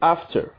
after.